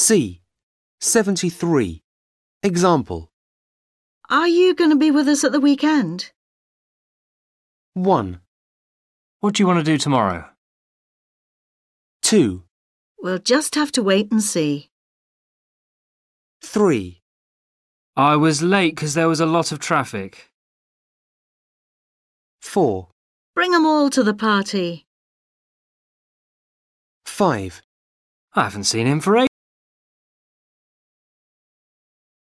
C. 73. Example Are you going to be with us at the weekend? 1, What do you want to do tomorrow? 2, We'll just have to wait and see. 3, I was late because there was a lot of traffic. 4, Bring 'em all to the party. 5. I haven't seen him for ages.